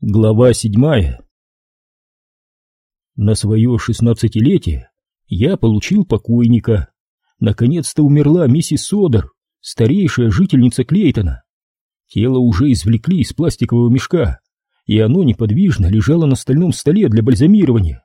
Глава седьмая На свое шестнадцатилетие я получил покойника. Наконец-то умерла миссис Содер, старейшая жительница Клейтона. Тело уже извлекли из пластикового мешка, и оно неподвижно лежало на стальном столе для бальзамирования.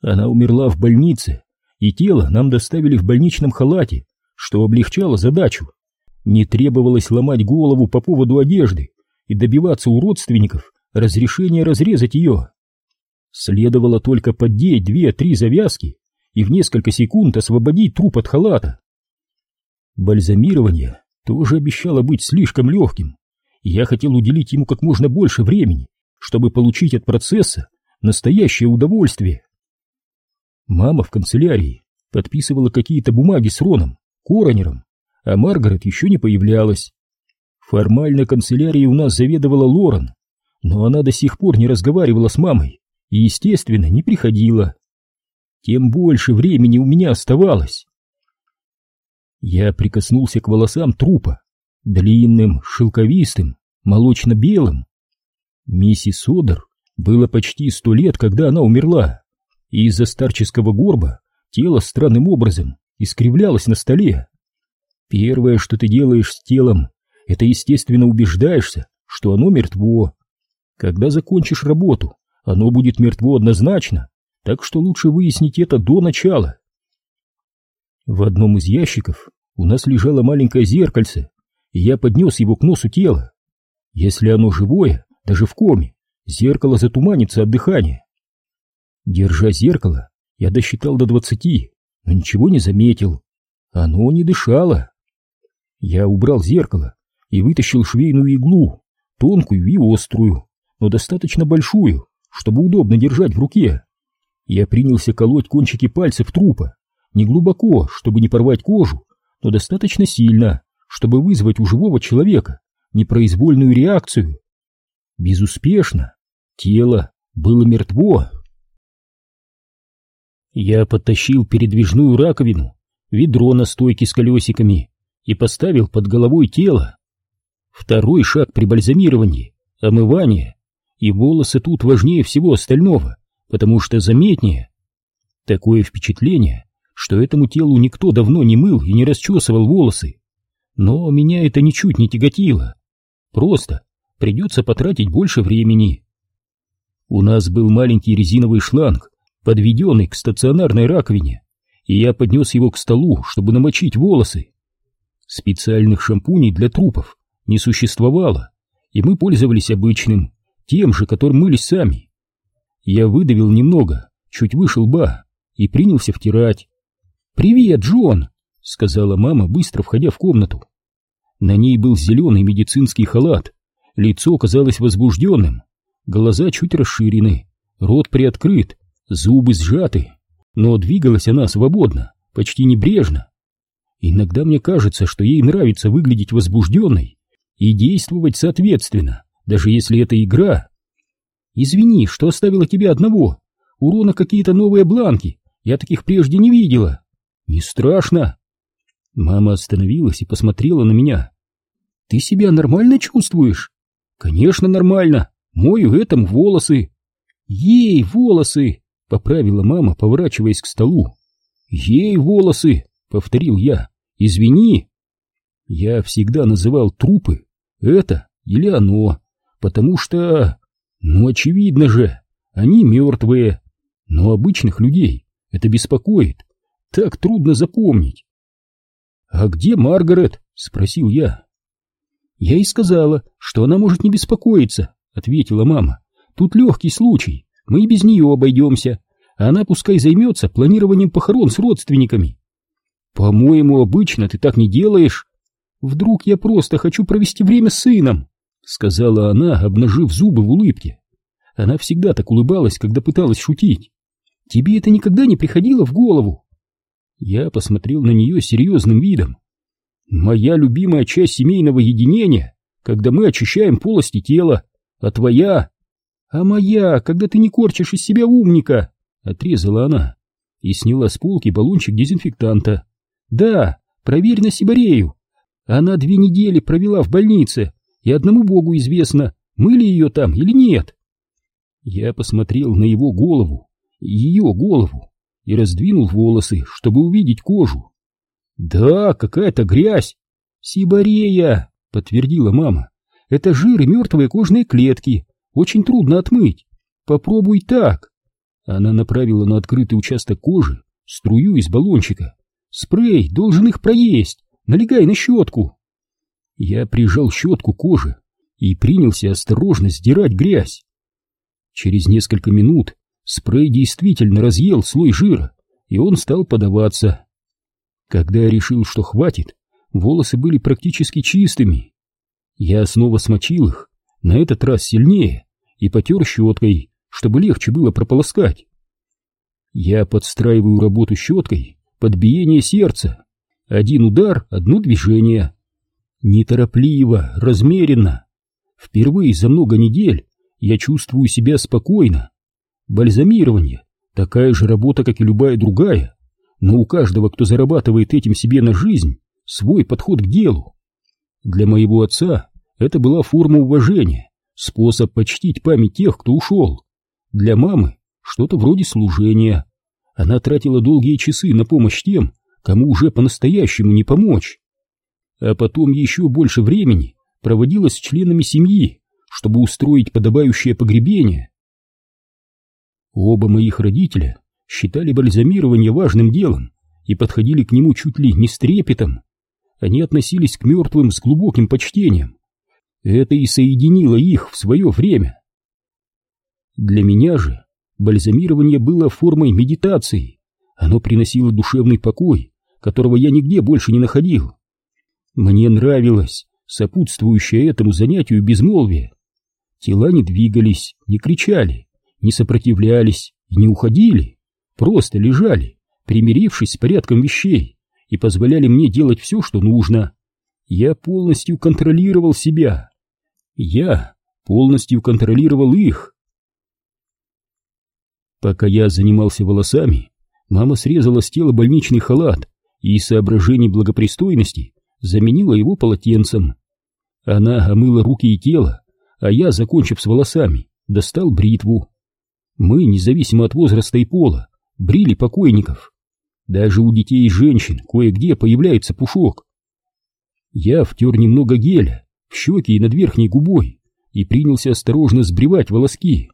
Она умерла в больнице, и тело нам доставили в больничном халате, что облегчало задачу. Не требовалось ломать голову по поводу одежды и добиваться у родственников разрешение разрезать ее. Следовало только поддеть две-три завязки и в несколько секунд освободить труп от халата. Бальзамирование тоже обещало быть слишком легким, и я хотел уделить ему как можно больше времени, чтобы получить от процесса настоящее удовольствие. Мама в канцелярии подписывала какие-то бумаги с Роном, коронером, а Маргарет еще не появлялась. Формально канцелярией у нас заведовала Лорен, но она до сих пор не разговаривала с мамой и, естественно, не приходила. Тем больше времени у меня оставалось. Я прикоснулся к волосам трупа, длинным, шелковистым, молочно-белым. Миссис Одер было почти сто лет, когда она умерла, и из-за старческого горба тело странным образом искривлялось на столе. Первое, что ты делаешь с телом, это, естественно, убеждаешься, что оно мертво, когда закончишь работу, оно будет мертво однозначно, так что лучше выяснить это до начала. В одном из ящиков у нас лежало маленькое зеркальце, и я поднес его к носу тела. Если оно живое, даже в коме, зеркало затуманится от дыхания. Держа зеркало, я досчитал до двадцати, но ничего не заметил. Оно не дышало. Я убрал зеркало и вытащил швейную иглу, тонкую и острую но достаточно большую, чтобы удобно держать в руке. Я принялся колоть кончики пальцев трупа, не глубоко, чтобы не порвать кожу, но достаточно сильно, чтобы вызвать у живого человека непроизвольную реакцию. Безуспешно. Тело было мертво. Я подтащил передвижную раковину, ведро на стойке с колесиками и поставил под головой тело. Второй шаг при бальзамировании — омывание и волосы тут важнее всего остального, потому что заметнее. Такое впечатление, что этому телу никто давно не мыл и не расчесывал волосы. Но меня это ничуть не тяготило. Просто придется потратить больше времени. У нас был маленький резиновый шланг, подведенный к стационарной раковине, и я поднес его к столу, чтобы намочить волосы. Специальных шампуней для трупов не существовало, и мы пользовались обычным, тем же, которым мылись сами. Я выдавил немного, чуть выше лба, и принялся втирать. «Привет, Джон!» — сказала мама, быстро входя в комнату. На ней был зеленый медицинский халат, лицо казалось возбужденным, глаза чуть расширены, рот приоткрыт, зубы сжаты, но двигалась она свободно, почти небрежно. Иногда мне кажется, что ей нравится выглядеть возбужденной и действовать соответственно даже если это игра. Извини, что оставила тебя одного. У Рона какие-то новые бланки, я таких прежде не видела. Не страшно. Мама остановилась и посмотрела на меня. Ты себя нормально чувствуешь? Конечно, нормально. Мою этому волосы. Ей, волосы, поправила мама, поворачиваясь к столу. Ей, волосы, повторил я. Извини. Я всегда называл трупы это или оно потому что... Ну, очевидно же, они мертвые. Но обычных людей это беспокоит. Так трудно запомнить. «А где Маргарет?» — спросил я. «Я и сказала, что она может не беспокоиться», — ответила мама. «Тут легкий случай, мы и без нее обойдемся. Она пускай займется планированием похорон с родственниками». «По-моему, обычно ты так не делаешь. Вдруг я просто хочу провести время с сыном?» Сказала она, обнажив зубы в улыбке. Она всегда так улыбалась, когда пыталась шутить. Тебе это никогда не приходило в голову? Я посмотрел на нее серьезным видом. Моя любимая часть семейного единения, когда мы очищаем полости тела, а твоя... А моя, когда ты не корчишь из себя умника, отрезала она и сняла с полки баллончик дезинфектанта. Да, проверь на Сибарею. Она две недели провела в больнице, и одному богу известно, мыли ее там или нет. Я посмотрел на его голову, ее голову, и раздвинул волосы, чтобы увидеть кожу. Да, какая-то грязь. Сибарея, подтвердила мама. Это жир и мертвые кожные клетки. Очень трудно отмыть. Попробуй так. Она направила на открытый участок кожи струю из баллончика. Спрей должен их проесть. Налегай на щетку. Я прижал щетку к коже и принялся осторожно сдирать грязь. Через несколько минут спрей действительно разъел слой жира, и он стал подаваться. Когда я решил, что хватит, волосы были практически чистыми. Я снова смочил их, на этот раз сильнее, и потер щеткой, чтобы легче было прополоскать. Я подстраиваю работу щеткой под биение сердца. Один удар, одно движение. Неторопливо, размеренно. Впервые за много недель я чувствую себя спокойно. Бальзамирование — такая же работа, как и любая другая, но у каждого, кто зарабатывает этим себе на жизнь, свой подход к делу. Для моего отца это была форма уважения, способ почтить память тех, кто ушел. Для мамы что-то вроде служения. Она тратила долгие часы на помощь тем, кому уже по-настоящему не помочь. А потом еще больше времени проводила с членами семьи, чтобы устроить подобающее погребение. Оба моих родителя считали бальзамирование важным делом и подходили к нему чуть ли не с трепетом. Они относились к мертвым с глубоким почтением. Это и соединило их в свое время. Для меня же бальзамирование было формой медитации. Оно приносило душевный покой, которого я нигде больше не находил. Мне нравилось сопутствующее этому занятию безмолвие. Тела не двигались, не кричали, не сопротивлялись и не уходили, просто лежали, примирившись с порядком вещей, и позволяли мне делать все, что нужно. Я полностью контролировал себя. Я полностью контролировал их. Пока я занимался волосами, мама срезала с тела больничный халат и из соображений благопристойности заменила его полотенцем. Она омыла руки и тело, а я, закончив с волосами, достал бритву. Мы, независимо от возраста и пола, брили покойников. Даже у детей и женщин кое-где появляется пушок. Я втер немного геля в щеки и над верхней губой и принялся осторожно сбривать волоски.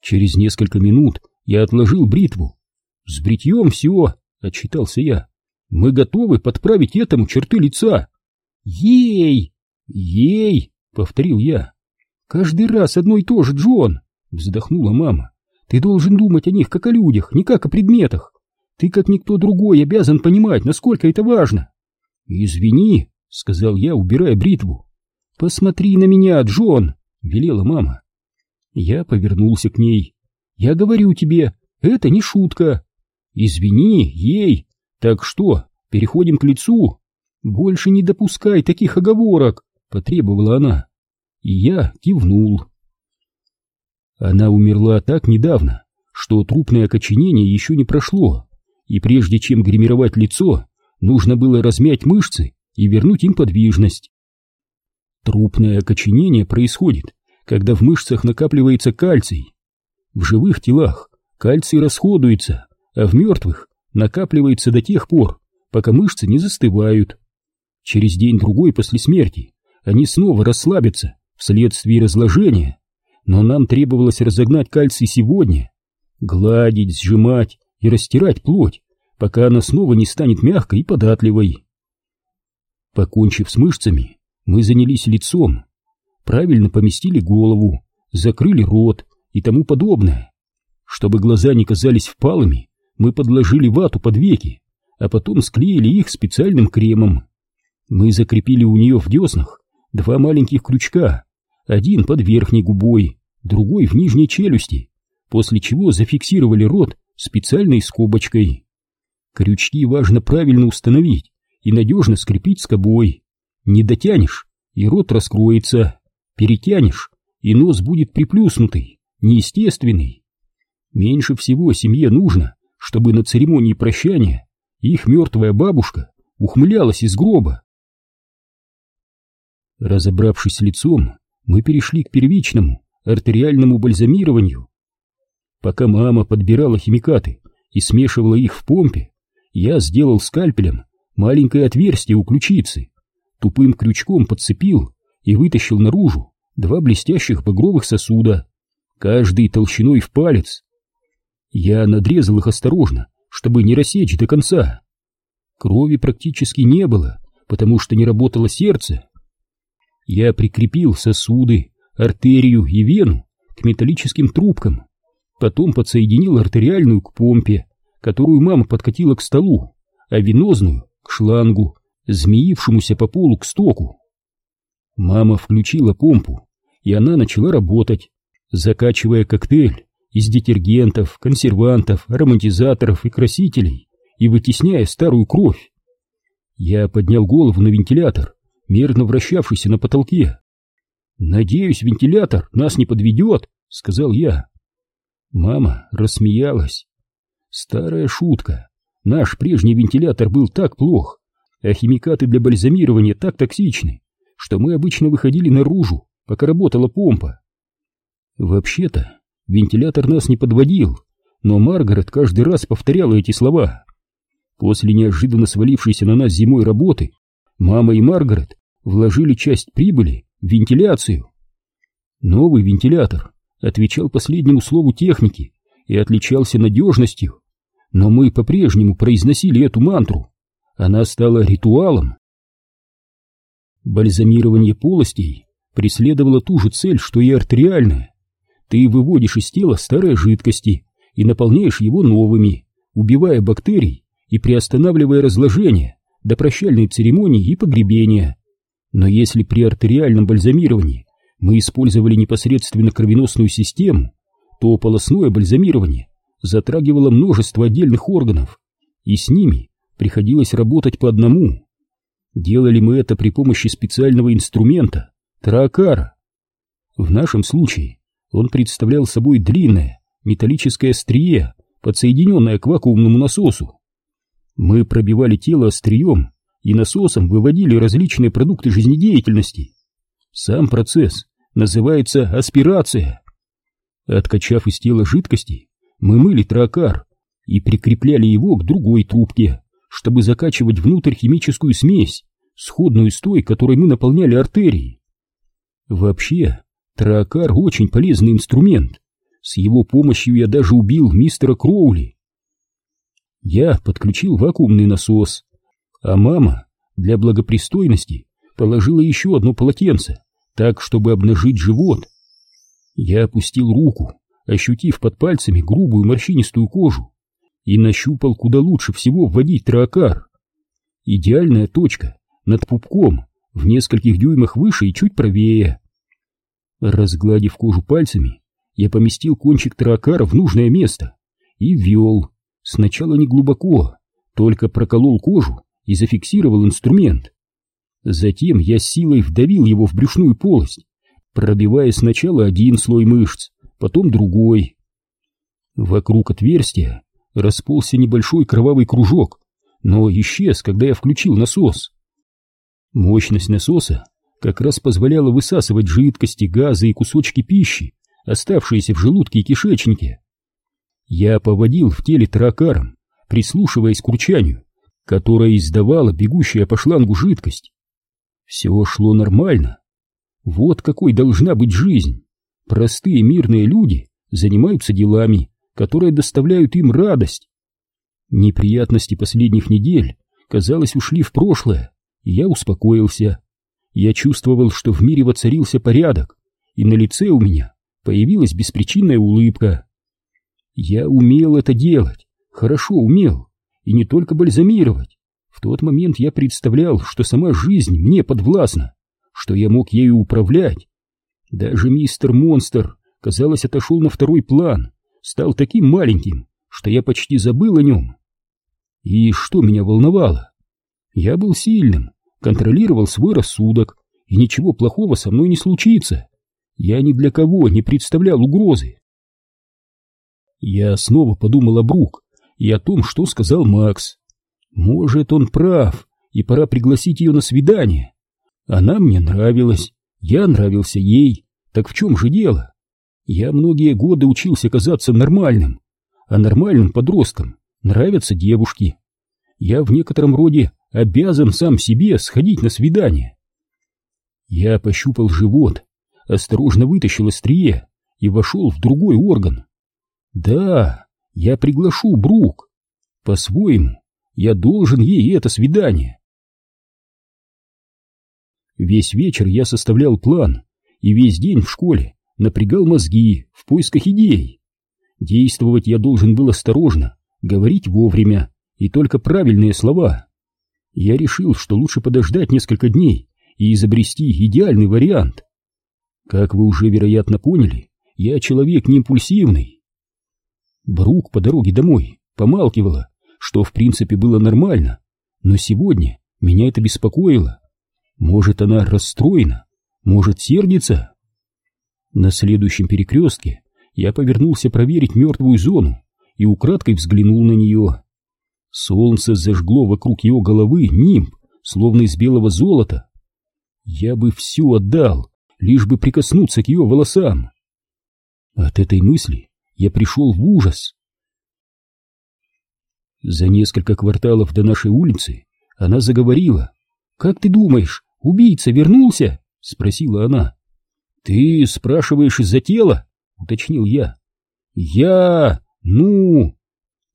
Через несколько минут я отложил бритву. «С бритьем все», — отчитался я. «Мы готовы подправить этому черты лица». «Ей! Ей!» — повторил я. «Каждый раз одно и то же, Джон!» — вздохнула мама. «Ты должен думать о них как о людях, не как о предметах. Ты, как никто другой, обязан понимать, насколько это важно». «Извини», — сказал я, убирая бритву. «Посмотри на меня, Джон!» — велела мама. Я повернулся к ней. «Я говорю тебе, это не шутка. Извини, ей. Так что, переходим к лицу? Больше не допускай таких оговорок», — потребовала она. И я кивнул. Она умерла так недавно, что трупное окоченение еще не прошло, и прежде чем гримировать лицо, нужно было размять мышцы и вернуть им подвижность. Трупное окоченение происходит, когда в мышцах накапливается кальций. В живых телах кальций расходуется, а в мертвых накапливается до тех пор, пока мышцы не застывают. Через день-другой после смерти они снова расслабятся вследствие разложения, но нам требовалось разогнать кальций сегодня, гладить, сжимать и растирать плоть, пока она снова не станет мягкой и податливой. Покончив с мышцами, мы занялись лицом, правильно поместили голову, закрыли рот и тому подобное. Чтобы глаза не казались впалыми, мы подложили вату под веки, а потом склеили их специальным кремом. Мы закрепили у нее в деснах два маленьких крючка, один под верхней губой, другой в нижней челюсти, после чего зафиксировали рот специальной скобочкой. Крючки важно правильно установить и надежно скрепить скобой. Не дотянешь, и рот раскроется. Перетянешь, и нос будет приплюснутый, неестественный. Меньше всего семье нужно, чтобы на церемонии прощания их мертвая бабушка ухмылялась из гроба. Разобравшись лицом, мы перешли к первичному, артериальному бальзамированию. Пока мама подбирала химикаты и смешивала их в помпе, я сделал скальпелем маленькое отверстие у ключицы, тупым крючком подцепил и вытащил наружу два блестящих багровых сосуда, каждый толщиной в палец. Я надрезал их осторожно, чтобы не рассечь до конца. Крови практически не было, потому что не работало сердце. Я прикрепил сосуды, артерию и вену к металлическим трубкам, потом подсоединил артериальную к помпе, которую мама подкатила к столу, а венозную — к шлангу, змеившемуся по полу к стоку. Мама включила помпу, и она начала работать, закачивая коктейль из детергентов, консервантов, ароматизаторов и красителей и вытесняя старую кровь. Я поднял голову на вентилятор, мерно вращавшийся на потолке. «Надеюсь, вентилятор нас не подведет», — сказал я. Мама рассмеялась. Старая шутка. Наш прежний вентилятор был так плох, а химикаты для бальзамирования так токсичны, что мы обычно выходили наружу, пока работала помпа. Вообще-то, вентилятор нас не подводил, но Маргарет каждый раз повторяла эти слова. После неожиданно свалившейся на нас зимой работы, мама и Маргарет вложили часть прибыли в вентиляцию. Новый вентилятор отвечал последнему слову техники и отличался надежностью, но мы по-прежнему произносили эту мантру. Она стала ритуалом. Бальзамирование полостей преследовало ту же цель, что и артериальное. Ты выводишь из тела старые жидкости и наполняешь его новыми, убивая бактерий и приостанавливая разложение до прощальной церемонии и погребения. Но если при артериальном бальзамировании мы использовали непосредственно кровеносную систему, то полостное бальзамирование затрагивало множество отдельных органов, и с ними приходилось работать по одному. Делали мы это при помощи специального инструмента – траакара. В нашем случае он представлял собой длинное металлическое острие, подсоединенное к вакуумному насосу. Мы пробивали тело острием и насосом выводили различные продукты жизнедеятельности. Сам процесс называется аспирация. Откачав из тела жидкости, мы мыли тракар и прикрепляли его к другой трубке, чтобы закачивать внутрь химическую смесь, сходную с той, которой мы наполняли артерии. Вообще, тракар очень полезный инструмент. С его помощью я даже убил мистера Кроули. Я подключил вакуумный насос, а мама для благопристойности положила еще одно полотенце, так, чтобы обнажить живот. Я опустил руку, ощутив под пальцами грубую морщинистую кожу, и нащупал, куда лучше всего вводить троакар. Идеальная точка над пупком, в нескольких дюймах выше и чуть правее. Разгладив кожу пальцами, я поместил кончик троакара в нужное место и ввел, сначала не глубоко, только проколол кожу и зафиксировал инструмент. Затем я силой вдавил его в брюшную полость, пробивая сначала один слой мышц, потом другой. Вокруг отверстия расползся небольшой кровавый кружок, но исчез, когда я включил насос. Мощность насоса как раз позволяла высасывать жидкости, газы и кусочки пищи, оставшиеся в желудке и кишечнике. Я поводил в теле таракаром, прислушиваясь к урчанию, которое издавала бегущая по шлангу жидкость. Все шло нормально. Вот какой должна быть жизнь. Простые мирные люди занимаются делами, которые доставляют им радость. Неприятности последних недель, казалось, ушли в прошлое, и я успокоился. Я чувствовал, что в мире воцарился порядок, и на лице у меня появилась беспричинная улыбка. Я умел это делать, хорошо умел, и не только бальзамировать. В тот момент я представлял, что сама жизнь мне подвластна, что я мог ею управлять. Даже мистер Монстр, казалось, отошел на второй план, стал таким маленьким, что я почти забыл о нем. И что меня волновало? Я был сильным, контролировал свой рассудок, и ничего плохого со мной не случится. Я ни для кого не представлял угрозы. Я снова подумал о Брук и о том, что сказал Макс. Может, он прав, и пора пригласить ее на свидание. Она мне нравилась, я нравился ей. Так в чем же дело? Я многие годы учился казаться нормальным, а нормальным подросткам нравятся девушки. Я в некотором роде обязан сам себе сходить на свидание. Я пощупал живот, осторожно вытащил острие и вошел в другой орган. Да, я приглашу Брук. По-своему, я должен ей это свидание. Весь вечер я составлял план, и весь день в школе напрягал мозги в поисках идей. Действовать я должен был осторожно, говорить вовремя и только правильные слова. Я решил, что лучше подождать несколько дней и изобрести идеальный вариант. Как вы уже, вероятно, поняли, я человек не импульсивный. Брук по дороге домой помалкивала, что в принципе было нормально, но сегодня меня это беспокоило. Может, она расстроена, может, сердится. На следующем перекрестке я повернулся проверить мертвую зону и украдкой взглянул на нее. Солнце зажгло вокруг ее головы нимб, словно из белого золота. Я бы все отдал, лишь бы прикоснуться к ее волосам. От этой мысли я пришел в ужас. За несколько кварталов до нашей улицы она заговорила. «Как ты думаешь, убийца вернулся?» — спросила она. «Ты спрашиваешь из-за тела?» — уточнил я. «Я... ну...»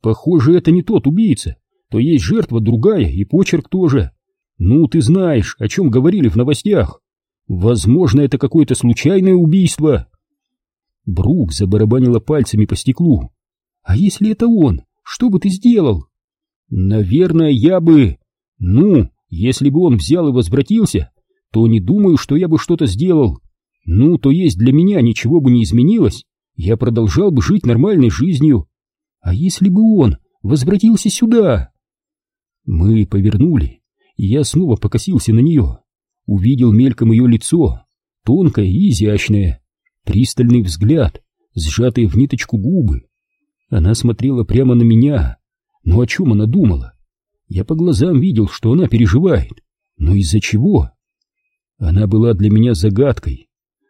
«Похоже, это не тот убийца. То есть жертва другая, и почерк тоже. Ну, ты знаешь, о чем говорили в новостях. Возможно, это какое-то случайное убийство». Брук забарабанила пальцами по стеклу. «А если это он, что бы ты сделал?» «Наверное, я бы... Ну, если бы он взял и возвратился, то не думаю, что я бы что-то сделал. Ну, то есть для меня ничего бы не изменилось, я продолжал бы жить нормальной жизнью. А если бы он возвратился сюда?» Мы повернули, и я снова покосился на нее. Увидел мельком ее лицо, тонкое и изящное, пристальный взгляд, сжатые в ниточку губы. Она смотрела прямо на меня. Но о чем она думала? Я по глазам видел, что она переживает. Но из-за чего? Она была для меня загадкой.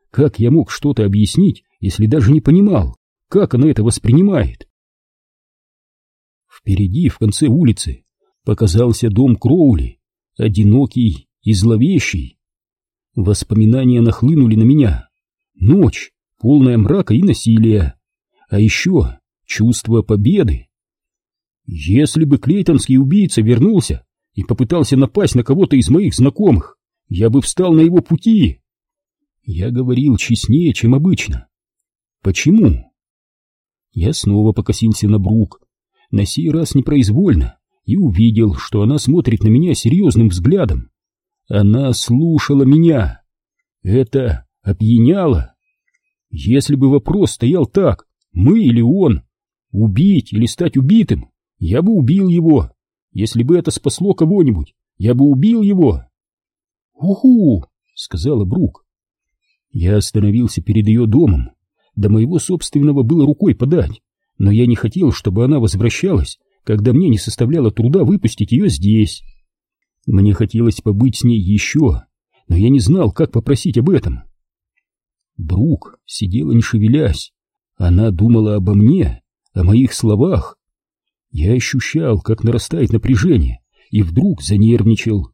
Как я мог что-то объяснить, если даже не понимал, как она это воспринимает? Впереди, в конце улицы, показался дом Кроули, одинокий и зловещий. Воспоминания нахлынули на меня. Ночь, полная мрака и насилия. А еще чувство победы. Если бы клейтонский убийца вернулся и попытался напасть на кого-то из моих знакомых, я бы встал на его пути. Я говорил честнее, чем обычно. Почему? Я снова покосился на Брук, на сей раз непроизвольно, и увидел, что она смотрит на меня серьезным взглядом. Она слушала меня. Это опьяняло. Если бы вопрос стоял так, мы или он, убить или стать убитым, я бы убил его. Если бы это спасло кого-нибудь, я бы убил его. «Уху!» — сказала Брук. Я остановился перед ее домом. До моего собственного было рукой подать, но я не хотел, чтобы она возвращалась, когда мне не составляло труда выпустить ее здесь. Мне хотелось побыть с ней еще, но я не знал, как попросить об этом. Брук сидела не шевелясь. Она думала обо мне, о моих словах. Я ощущал, как нарастает напряжение, и вдруг занервничал.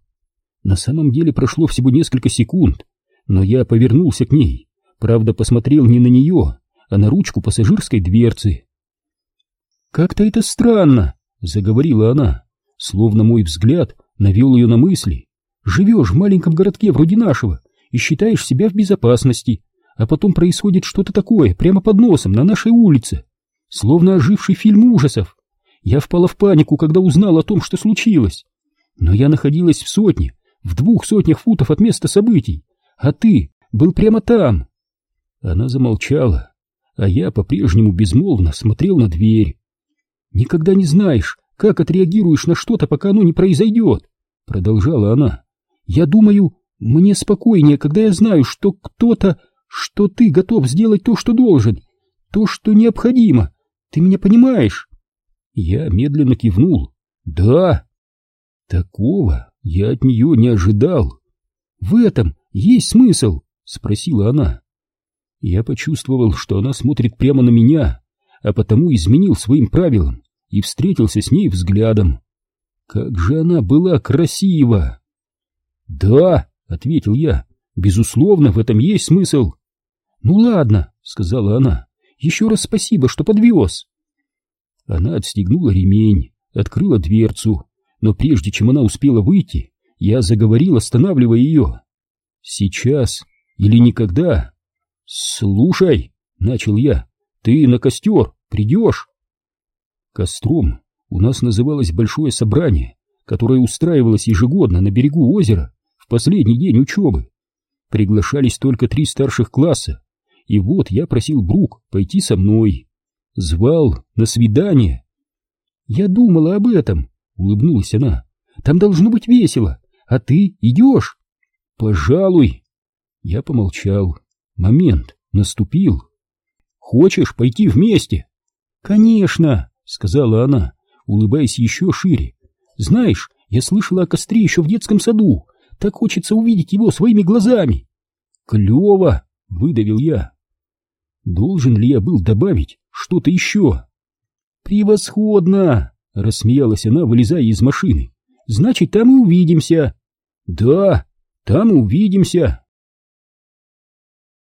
На самом деле прошло всего несколько секунд, но я повернулся к ней, правда посмотрел не на нее, а на ручку пассажирской дверцы. «Как-то это странно», — заговорила она, словно мой взгляд навел ее на мысли. «Живешь в маленьком городке вроде нашего и считаешь себя в безопасности, а потом происходит что-то такое прямо под носом на нашей улице, словно оживший фильм ужасов. Я впала в панику, когда узнала о том, что случилось. Но я находилась в сотне, в двух сотнях футов от места событий, а ты был прямо там. Она замолчала, а я по-прежнему безмолвно смотрел на дверь. Никогда не знаешь, как отреагируешь на что-то, пока оно не произойдет, продолжала она. Я думаю, мне спокойнее, когда я знаю, что кто-то что ты готов сделать то, что должен, то, что необходимо. Ты меня понимаешь? Я медленно кивнул. Да. Такого я от нее не ожидал. В этом есть смысл, спросила она. Я почувствовал, что она смотрит прямо на меня, а потому изменил своим правилам и встретился с ней взглядом. Как же она была красива! «Да», — ответил я, — «безусловно, в этом есть смысл». «Ну ладно», — сказала она, — «еще раз спасибо, что подвез». Она отстегнула ремень, открыла дверцу, но прежде чем она успела выйти, я заговорил, останавливая ее. «Сейчас или никогда?» «Слушай», — начал я, — «ты на костер придешь?» Костром у нас называлось большое собрание, которое устраивалось ежегодно на берегу озера в последний день учебы. Приглашались только три старших класса, и вот я просил Брук пойти со мной. Звал на свидание. «Я думала об этом», — улыбнулась она. «Там должно быть весело, а ты идешь?» «Пожалуй». Я помолчал. Момент наступил. «Хочешь пойти вместе?» «Конечно», — сказала она, улыбаясь еще шире. «Знаешь, я слышала о костре еще в детском саду. Так хочется увидеть его своими глазами». «Клево!» — выдавил я. Должен ли я был добавить что-то еще? «Превосходно!» — рассмеялась она, вылезая из машины. «Значит, там и увидимся». «Да, там и увидимся».